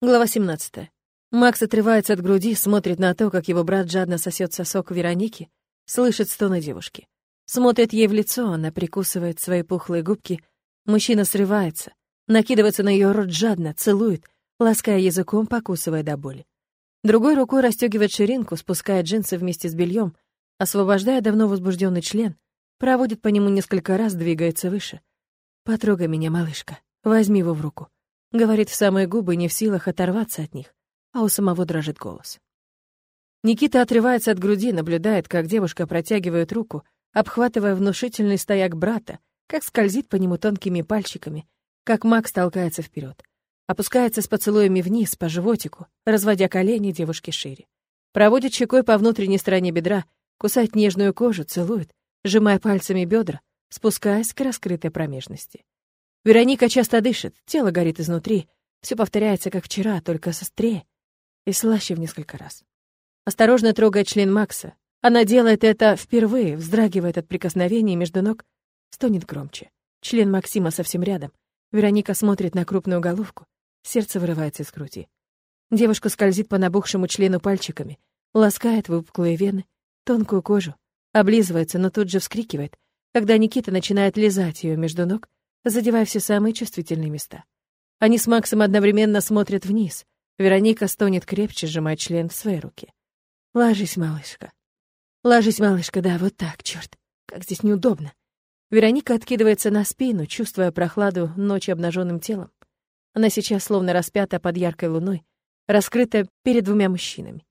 Глава 17. Макс отрывается от груди, смотрит на то, как его брат жадно сосет сосок Вероники, слышит стоны девушки. Смотрит ей в лицо, она прикусывает свои пухлые губки. Мужчина срывается, накидывается на ее рот жадно, целует, лаская языком, покусывая до боли. Другой рукой расстегивает ширинку, спускает джинсы вместе с бельем, освобождая давно возбужденный член, проводит по нему несколько раз, двигается выше. «Потрогай меня, малышка, возьми его в руку». Говорит в самые губы, не в силах оторваться от них, а у самого дрожит голос. Никита отрывается от груди, наблюдает, как девушка протягивает руку, обхватывая внушительный стояк брата, как скользит по нему тонкими пальчиками, как Макс толкается вперед, опускается с поцелуями вниз по животику, разводя колени девушки шире. Проводит щекой по внутренней стороне бедра, кусает нежную кожу, целует, сжимая пальцами бедра, спускаясь к раскрытой промежности. Вероника часто дышит, тело горит изнутри. Все повторяется, как вчера, только сострее и слаще в несколько раз. Осторожно трогает член Макса. Она делает это впервые, вздрагивает от прикосновений между ног, стонет громче. Член Максима совсем рядом. Вероника смотрит на крупную головку. Сердце вырывается из груди. Девушка скользит по набухшему члену пальчиками, ласкает выпуклые вены, тонкую кожу, облизывается, но тут же вскрикивает, когда Никита начинает лизать ее между ног, задевая все самые чувствительные места. Они с Максом одновременно смотрят вниз. Вероника стонет крепче, сжимая член в своей руке. «Ложись, малышка. Ложись, малышка, да, вот так, черт, как здесь неудобно». Вероника откидывается на спину, чувствуя прохладу ночи обнаженным телом. Она сейчас словно распята под яркой луной, раскрыта перед двумя мужчинами.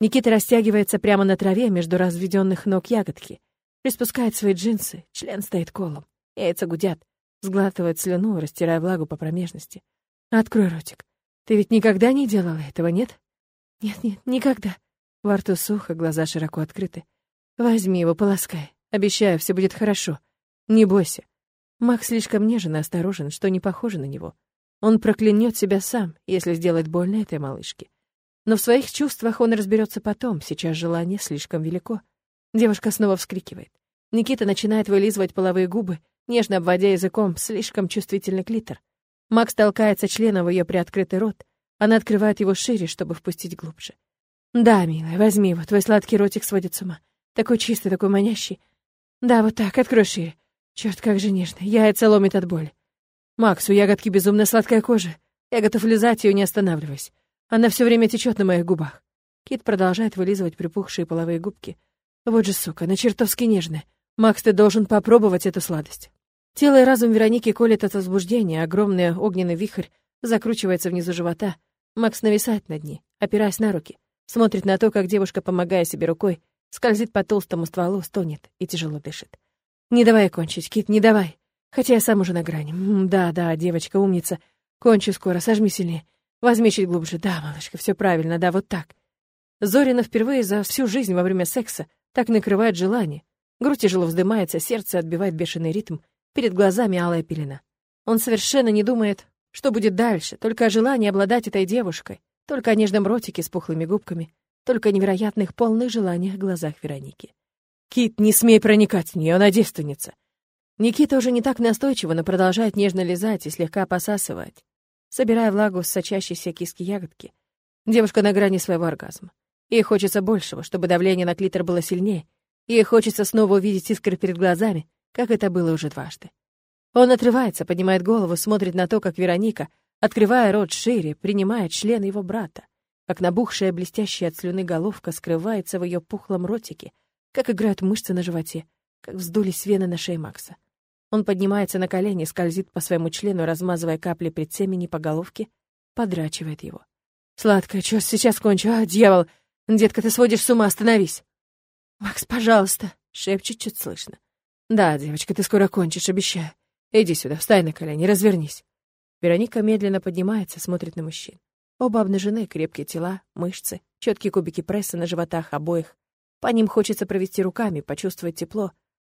Никита растягивается прямо на траве между разведенных ног ягодки, приспускает свои джинсы, член стоит колом, яйца гудят, Сглатывает слюну, растирая влагу по промежности. «Открой ротик. Ты ведь никогда не делала этого, нет?» «Нет-нет, никогда». Во рту сухо, глаза широко открыты. «Возьми его, полоскай. Обещаю, все будет хорошо. Не бойся». Макс слишком нежен и осторожен, что не похоже на него. Он проклянет себя сам, если сделает больно этой малышке. Но в своих чувствах он разберется потом, сейчас желание слишком велико. Девушка снова вскрикивает. Никита начинает вылизывать половые губы, нежно обводя языком слишком чувствительный клитор. Макс толкается членом в ее приоткрытый рот. Она открывает его шире, чтобы впустить глубже. «Да, милая, возьми его, твой сладкий ротик сводит с ума. Такой чистый, такой манящий. Да, вот так, открой шире. Черт, как же нежно, яйца ломит от боли. Макс, у ягодки безумно сладкая кожа. Я готов лизать ее, не останавливаясь. Она все время течет на моих губах. Кит продолжает вылизывать припухшие половые губки. Вот же, сука, она чертовски нежная. Макс, ты должен попробовать эту сладость. Тело и разум Вероники колет от возбуждения, огромный огненный вихрь закручивается внизу живота. Макс нависает над ней, опираясь на руки, смотрит на то, как девушка, помогая себе рукой, скользит по толстому стволу, стонет и тяжело дышит. «Не давай кончить, Кит, не давай. Хотя я сам уже на грани. Да, да, девочка, умница. Кончи скоро, сожми сильнее. Возьми чуть глубже. Да, малышка, все правильно, да, вот так». Зорина впервые за всю жизнь во время секса так накрывает желание. Грудь тяжело вздымается, сердце отбивает бешеный ритм, Перед глазами алая пелена. Он совершенно не думает, что будет дальше, только о желании обладать этой девушкой, только о нежном ротике с пухлыми губками, только о невероятных полных желаниях глазах Вероники. «Кит, не смей проникать в нее, она девственница!» Никита уже не так настойчиво, но продолжает нежно лизать и слегка посасывать, собирая влагу с сочащейся киски ягодки. Девушка на грани своего оргазма. Ей хочется большего, чтобы давление на клитор было сильнее. Ей хочется снова увидеть искры перед глазами, как это было уже дважды. Он отрывается, поднимает голову, смотрит на то, как Вероника, открывая рот шире, принимает член его брата, как набухшая блестящая от слюны головка скрывается в ее пухлом ротике, как играют мышцы на животе, как вздулись вены на шее Макса. Он поднимается на колени, скользит по своему члену, размазывая капли предсемени по головке, подрачивает его. «Сладкая, чё, сейчас кончу? А, дьявол! Детка, ты сводишь с ума, остановись!» «Макс, пожалуйста!» — шепчет чуть слышно. «Да, девочка, ты скоро кончишь, обещаю. Иди сюда, встань на колени, развернись». Вероника медленно поднимается, смотрит на мужчин. Оба обнажены, крепкие тела, мышцы, четкие кубики пресса на животах обоих. По ним хочется провести руками, почувствовать тепло.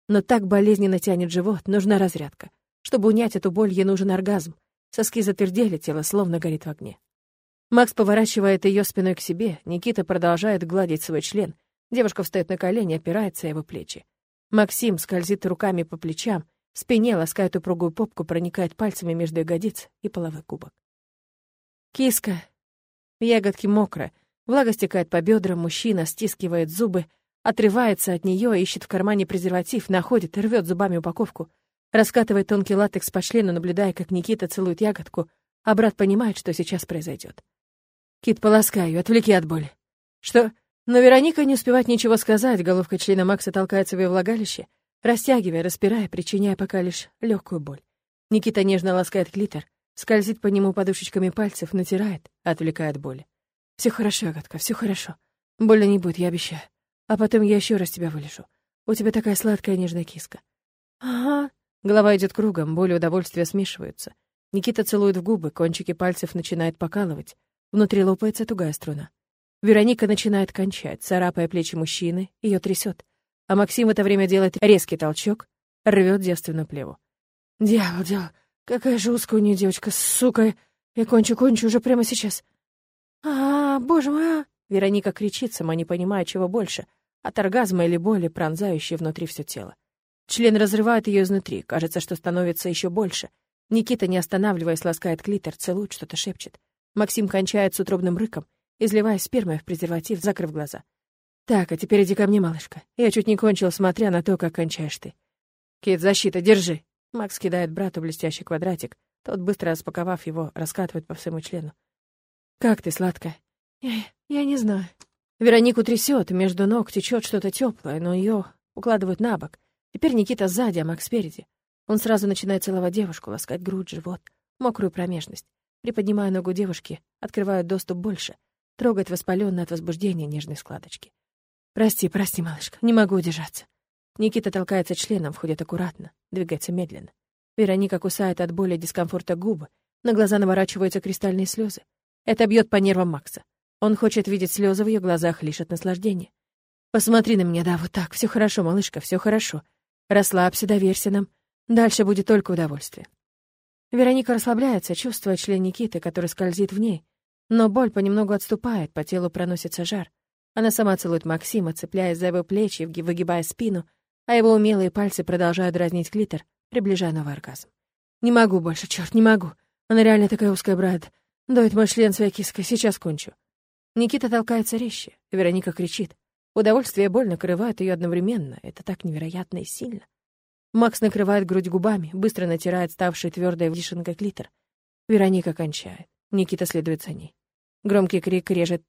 Но так болезненно тянет живот, нужна разрядка. Чтобы унять эту боль, ей нужен оргазм. Соски затвердели, тело словно горит в огне. Макс поворачивает ее спиной к себе, Никита продолжает гладить свой член. Девушка встает на колени, опирается о его плечи. Максим скользит руками по плечам, спине ласкает упругую попку, проникает пальцами между ягодиц и половых губок. «Киска!» Ягодки мокрые, влага стекает по бедрам, мужчина стискивает зубы, отрывается от нее, ищет в кармане презерватив, находит, рвет зубами упаковку, раскатывает тонкий латекс по члену, наблюдая, как Никита целует ягодку, а брат понимает, что сейчас произойдет. Кит, полоскай ее, отвлеки от боли. Что? Но Вероника не успевает ничего сказать, головка члена Макса толкается в ее влагалище, растягивая, распирая, причиняя пока лишь легкую боль. Никита нежно ласкает клитор, скользит по нему подушечками пальцев, натирает, отвлекает боли. Все хорошо, Агатка, все хорошо. Больно не будет, я обещаю. А потом я еще раз тебя вылежу. У тебя такая сладкая нежная киска. Ага. Голова идет кругом, боль и удовольствие смешиваются. Никита целует в губы, кончики пальцев начинают покалывать. Внутри лопается тугая струна. Вероника начинает кончать, царапая плечи мужчины, ее трясет. А Максим в это время делает резкий толчок, рвет девственную плеву. «Дьявол, дьявол, какая же узкая у нее девочка, сука! Я кончу, кончу уже прямо сейчас!» «А, боже мой!» а!» Вероника кричит, сама не понимая, чего больше — от оргазма или боли, пронзающей внутри все тело. Член разрывает ее изнутри, кажется, что становится еще больше. Никита, не останавливаясь, ласкает клитор, целует, что-то шепчет. Максим кончает с утробным рыком, изливая спермой в презерватив, закрыв глаза. «Так, а теперь иди ко мне, малышка. Я чуть не кончил, смотря на то, как кончаешь ты». «Кит, защита, держи!» Макс кидает брату блестящий квадратик. Тот, быстро распаковав его, раскатывает по всему члену. «Как ты, сладкая?» «Я... я не знаю». Веронику трясет, между ног течет что-то теплое, но ее укладывают на бок. Теперь Никита сзади, а Макс спереди. Он сразу начинает целовать девушку, ласкать грудь, живот, мокрую промежность. Приподнимая ногу девушки, открывает доступ больше, трогает воспалённые от возбуждения нежные складочки. «Прости, прости, малышка, не могу удержаться». Никита толкается членом, входит аккуратно, двигается медленно. Вероника кусает от боли и дискомфорта губы, на глаза наворачиваются кристальные слезы. Это бьет по нервам Макса. Он хочет видеть слезы в ее глазах лишь от наслаждения. «Посмотри на меня, да, вот так. Все хорошо, малышка, все хорошо. Расслабься, доверься нам. Дальше будет только удовольствие». Вероника расслабляется, чувствуя член Никиты, который скользит в ней. Но боль понемногу отступает, по телу проносится жар. Она сама целует Максима, цепляясь за его плечи, выгибая спину, а его умелые пальцы продолжают дразнить клитор, приближая новый оргазм. «Не могу больше, черт, не могу. Она реально такая узкая, брат. Дует мой член своей киской, сейчас кончу». Никита толкается резче, Вероника кричит. Удовольствие и боль накрывают ее одновременно. Это так невероятно и сильно. Макс накрывает грудь губами, быстро натирает ставший твердой вишенкой клитор. Вероника кончает. Никита следует за ней. Громкий крик режет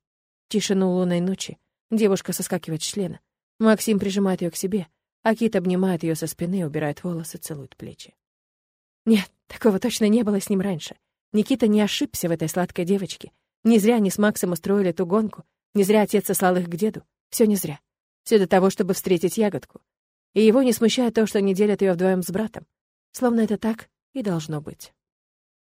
тишину лунной ночи. Девушка соскакивает с члена. Максим прижимает ее к себе, а Кит обнимает ее со спины, убирает волосы, целует плечи. Нет, такого точно не было с ним раньше. Никита не ошибся в этой сладкой девочке. Не зря они с Максом устроили эту гонку. Не зря отец сослал их к деду. Все не зря. Все для того, чтобы встретить ягодку. И его не смущает то, что они делят ее вдвоем с братом. Словно это так и должно быть.